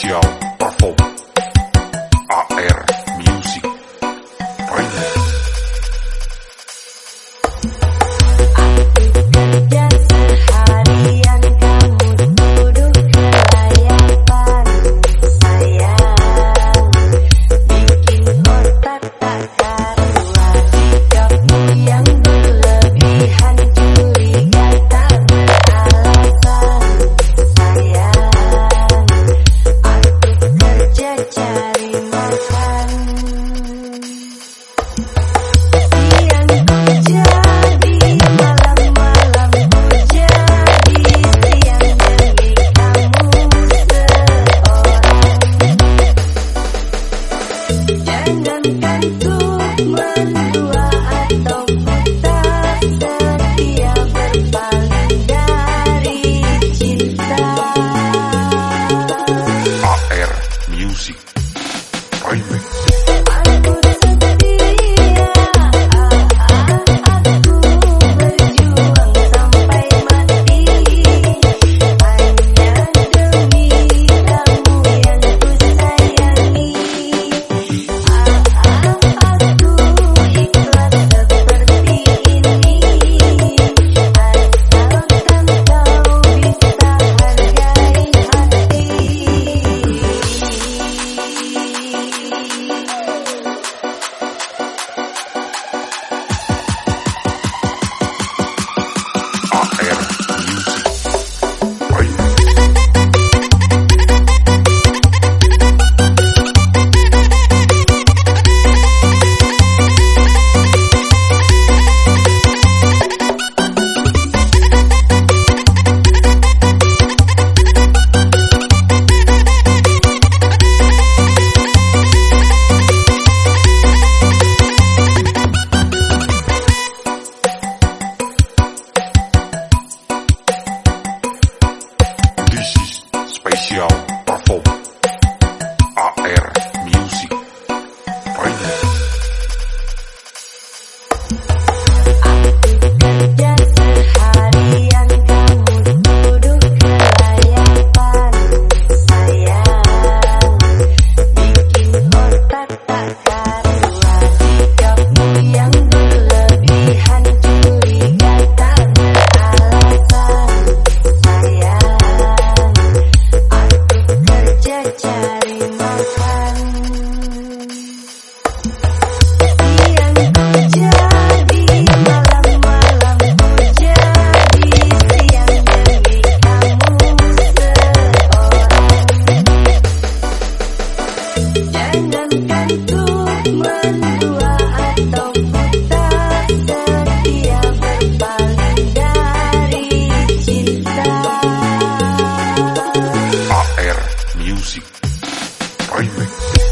Show. Heartbreak.